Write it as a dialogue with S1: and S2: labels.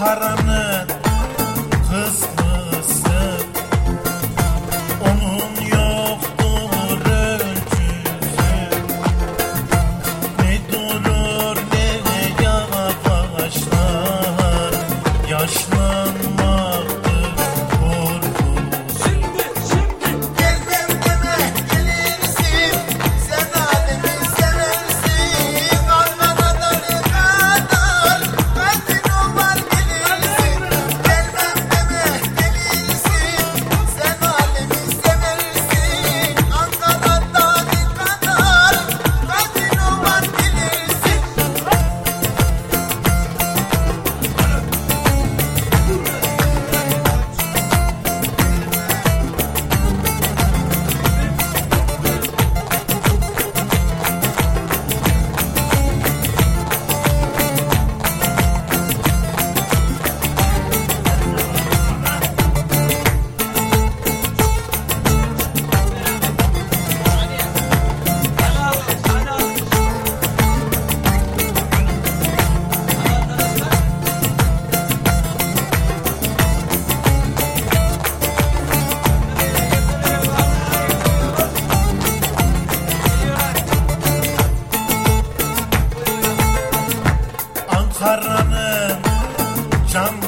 S1: Ankara'nın Some